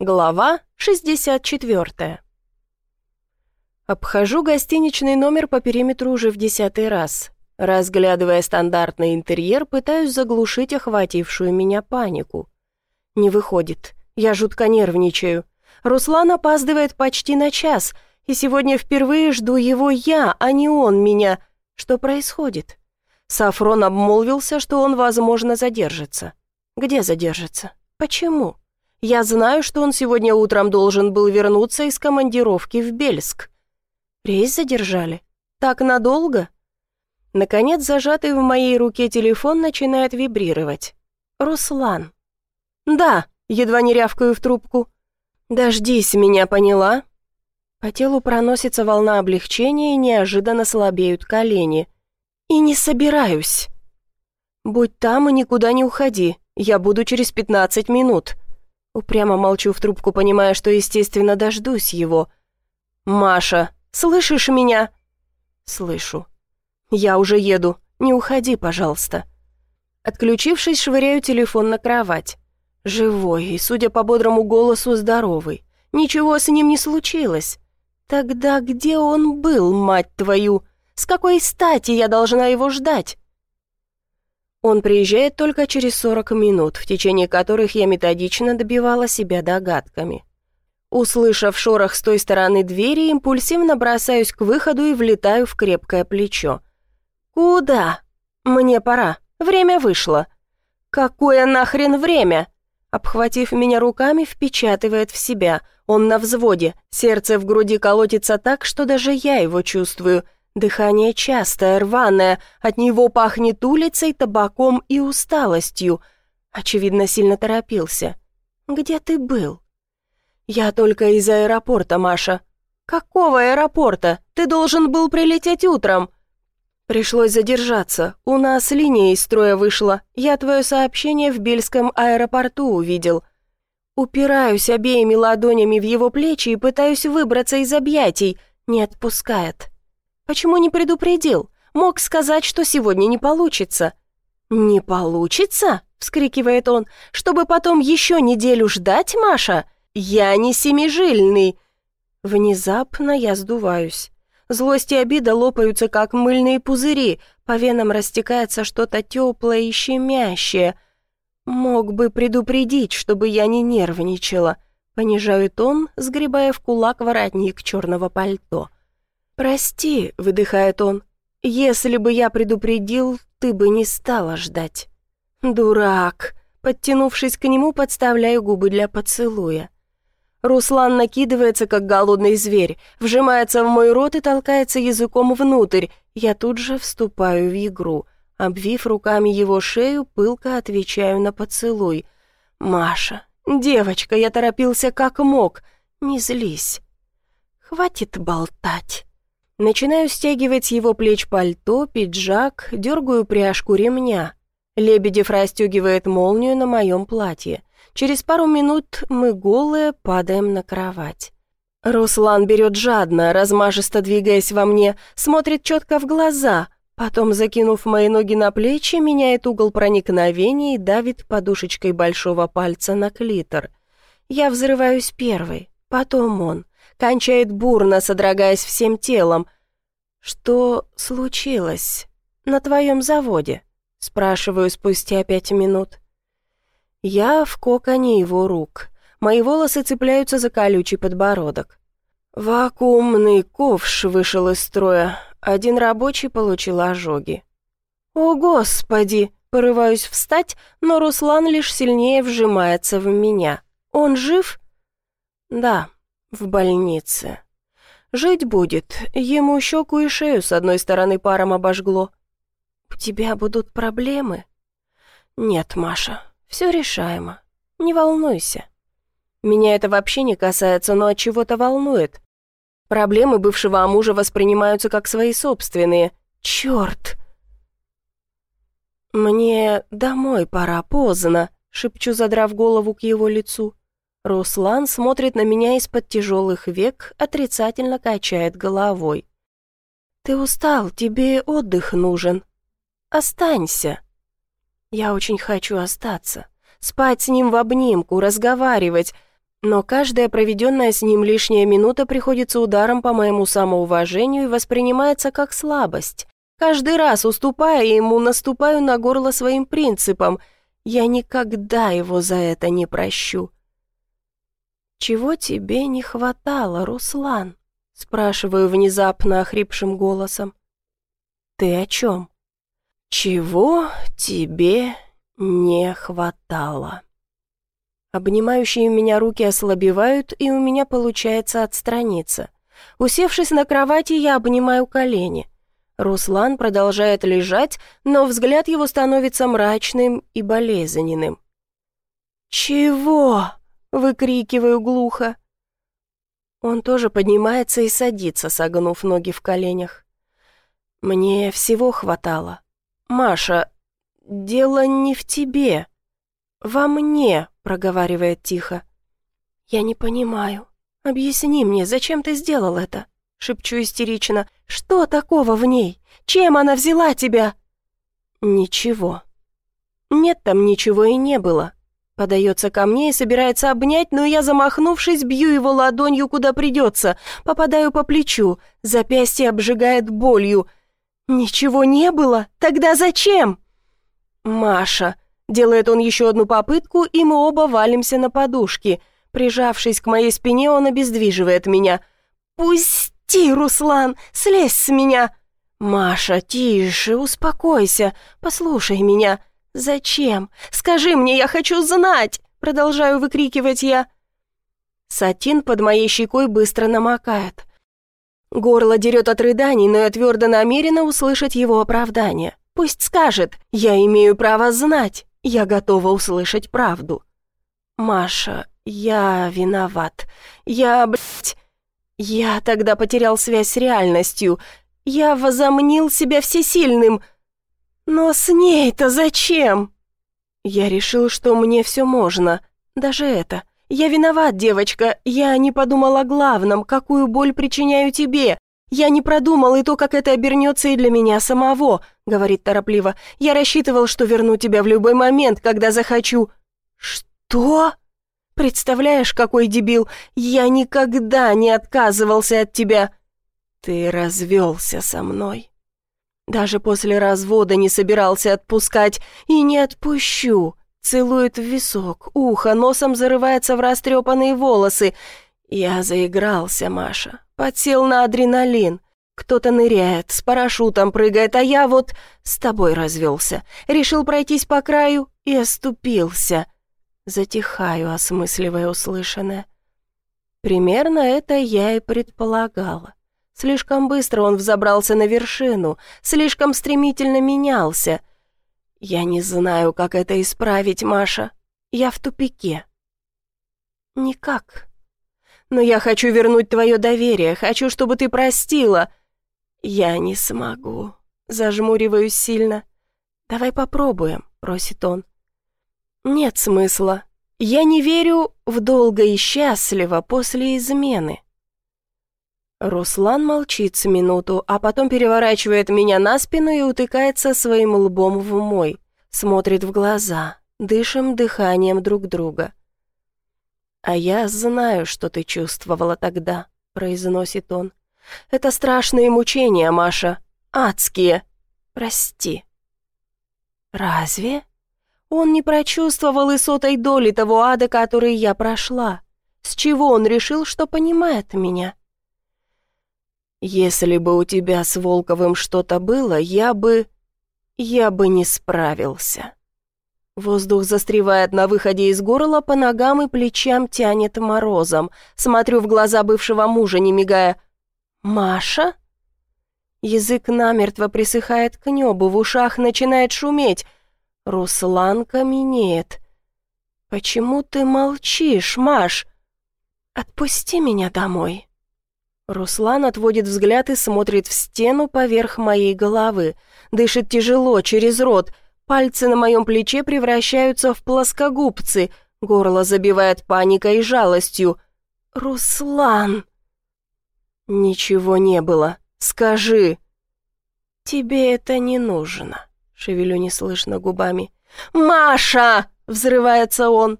Глава 64. Обхожу гостиничный номер по периметру уже в десятый раз. Разглядывая стандартный интерьер, пытаюсь заглушить охватившую меня панику. Не выходит. Я жутко нервничаю. Руслан опаздывает почти на час, и сегодня впервые жду его я, а не он меня. Что происходит? Сафрон обмолвился, что он, возможно, задержится. Где задержится? Почему? Я знаю, что он сегодня утром должен был вернуться из командировки в Бельск. Рейс задержали? Так надолго? Наконец, зажатый в моей руке телефон начинает вибрировать. «Руслан». «Да», едва не рявкаю в трубку. «Дождись меня, поняла?» По телу проносится волна облегчения и неожиданно слабеют колени. «И не собираюсь». «Будь там и никуда не уходи, я буду через пятнадцать минут». Упрямо молчу в трубку, понимая, что, естественно, дождусь его. «Маша, слышишь меня?» «Слышу. Я уже еду. Не уходи, пожалуйста». Отключившись, швыряю телефон на кровать. Живой и, судя по бодрому голосу, здоровый. Ничего с ним не случилось. Тогда где он был, мать твою? С какой стати я должна его ждать? Он приезжает только через 40 минут, в течение которых я методично добивала себя догадками. Услышав шорох с той стороны двери, импульсивно бросаюсь к выходу и влетаю в крепкое плечо. «Куда?» «Мне пора. Время вышло». «Какое нахрен время?» Обхватив меня руками, впечатывает в себя. Он на взводе, сердце в груди колотится так, что даже я его чувствую – Дыхание частое, рваное, от него пахнет улицей, табаком и усталостью. Очевидно, сильно торопился. «Где ты был?» «Я только из аэропорта, Маша». «Какого аэропорта? Ты должен был прилететь утром». «Пришлось задержаться. У нас линия из строя вышла. Я твое сообщение в Бельском аэропорту увидел». Упираюсь обеими ладонями в его плечи и пытаюсь выбраться из объятий. Не отпускает. Почему не предупредил? Мог сказать, что сегодня не получится». «Не получится?» — вскрикивает он. «Чтобы потом еще неделю ждать, Маша? Я не семижильный». Внезапно я сдуваюсь. Злость и обида лопаются, как мыльные пузыри, по венам растекается что-то теплое и щемящее. Мог бы предупредить, чтобы я не нервничала. Понижает он, сгребая в кулак воротник черного пальто. «Прости», — выдыхает он, — «если бы я предупредил, ты бы не стала ждать». «Дурак», — подтянувшись к нему, подставляю губы для поцелуя. Руслан накидывается, как голодный зверь, вжимается в мой рот и толкается языком внутрь. Я тут же вступаю в игру. Обвив руками его шею, пылко отвечаю на поцелуй. «Маша, девочка, я торопился как мог. Не злись». «Хватит болтать». Начинаю стягивать с его плеч пальто, пиджак, дергаю пряжку ремня. Лебедев расстегивает молнию на моем платье. Через пару минут мы голые падаем на кровать. Руслан берет жадно, размашисто двигаясь во мне, смотрит четко в глаза, потом, закинув мои ноги на плечи, меняет угол проникновения и давит подушечкой большого пальца на клитор. Я взрываюсь первой, потом он кончает бурно, содрогаясь всем телом. «Что случилось на твоем заводе?» спрашиваю спустя пять минут. Я в коконе его рук. Мои волосы цепляются за колючий подбородок. Вакуумный ковш вышел из строя. Один рабочий получил ожоги. «О, Господи!» Порываюсь встать, но Руслан лишь сильнее вжимается в меня. «Он жив?» «Да», в больнице. Жить будет, ему щеку и шею с одной стороны паром обожгло. У тебя будут проблемы? Нет, Маша, все решаемо. Не волнуйся. Меня это вообще не касается, но от чего-то волнует. Проблемы бывшего мужа воспринимаются как свои собственные. Черт! Мне домой пора, поздно, шепчу, задрав голову к его лицу. Руслан смотрит на меня из-под тяжелых век, отрицательно качает головой. «Ты устал, тебе отдых нужен. Останься». Я очень хочу остаться, спать с ним в обнимку, разговаривать. Но каждая проведенная с ним лишняя минута приходится ударом по моему самоуважению и воспринимается как слабость. Каждый раз, уступая ему, наступаю на горло своим принципам. Я никогда его за это не прощу. «Чего тебе не хватало, Руслан?» Спрашиваю внезапно охрипшим голосом. «Ты о чем?» «Чего тебе не хватало?» Обнимающие меня руки ослабевают, и у меня получается отстраниться. Усевшись на кровати, я обнимаю колени. Руслан продолжает лежать, но взгляд его становится мрачным и болезненным. «Чего?» — выкрикиваю глухо. Он тоже поднимается и садится, согнув ноги в коленях. «Мне всего хватало. Маша, дело не в тебе. Во мне», — проговаривает тихо. «Я не понимаю. Объясни мне, зачем ты сделал это?» — шепчу истерично. «Что такого в ней? Чем она взяла тебя?» «Ничего. Нет там ничего и не было. Подается ко мне и собирается обнять, но я, замахнувшись, бью его ладонью, куда придется. Попадаю по плечу, запястье обжигает болью. «Ничего не было? Тогда зачем?» «Маша!» Делает он еще одну попытку, и мы оба валимся на подушки. Прижавшись к моей спине, он обездвиживает меня. «Пусти, Руслан! Слезь с меня!» «Маша, тише, успокойся, послушай меня!» «Зачем? Скажи мне, я хочу знать!» Продолжаю выкрикивать я. Сатин под моей щекой быстро намокает. Горло дерет от рыданий, но я твердо намерена услышать его оправдание. Пусть скажет, я имею право знать, я готова услышать правду. «Маша, я виноват. Я, блядь, я тогда потерял связь с реальностью. Я возомнил себя всесильным, но с ней-то зачем? Я решил, что мне все можно, даже это. Я виноват, девочка, я не подумал о главном, какую боль причиняю тебе. Я не продумал и то, как это обернется и для меня самого, говорит торопливо. Я рассчитывал, что верну тебя в любой момент, когда захочу. Что? Представляешь, какой дебил? Я никогда не отказывался от тебя. Ты развелся со мной. Даже после развода не собирался отпускать. И не отпущу. Целует в висок, ухо, носом зарывается в растрепанные волосы. Я заигрался, Маша. Подсел на адреналин. Кто-то ныряет, с парашютом прыгает, а я вот с тобой развелся. Решил пройтись по краю и оступился. Затихаю, осмысливая услышанное. Примерно это я и предполагала. Слишком быстро он взобрался на вершину, слишком стремительно менялся. Я не знаю, как это исправить, Маша. Я в тупике. Никак. Но я хочу вернуть твое доверие, хочу, чтобы ты простила. Я не смогу. Зажмуриваюсь сильно. Давай попробуем, просит он. Нет смысла. Я не верю в долго и счастливо после измены. Руслан молчит с минуту, а потом переворачивает меня на спину и утыкается своим лбом в мой. Смотрит в глаза, дышим дыханием друг друга. «А я знаю, что ты чувствовала тогда», — произносит он. «Это страшные мучения, Маша. Адские. Прости». «Разве?» Он не прочувствовал и сотой доли того ада, который я прошла. С чего он решил, что понимает меня? Если бы у тебя с Волковым что-то было, я бы... я бы не справился. Воздух застревает на выходе из горла, по ногам и плечам тянет морозом. Смотрю в глаза бывшего мужа, не мигая. «Маша?» Язык намертво присыхает к небу, в ушах начинает шуметь. Руслан каменеет. «Почему ты молчишь, Маш? Отпусти меня домой». Руслан отводит взгляд и смотрит в стену поверх моей головы. Дышит тяжело, через рот. Пальцы на моем плече превращаются в плоскогубцы. Горло забивает паникой и жалостью. «Руслан!» «Ничего не было. Скажи!» «Тебе это не нужно», — шевелю неслышно губами. «Маша!» — взрывается он.